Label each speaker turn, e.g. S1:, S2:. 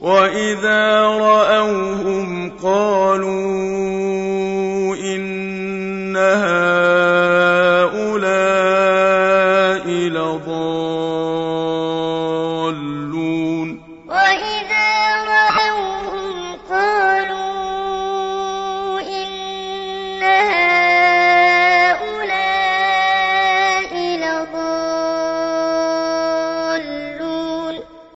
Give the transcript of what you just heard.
S1: وإذا رأوهم قالوا إن هؤلاء لضالون
S2: وإذا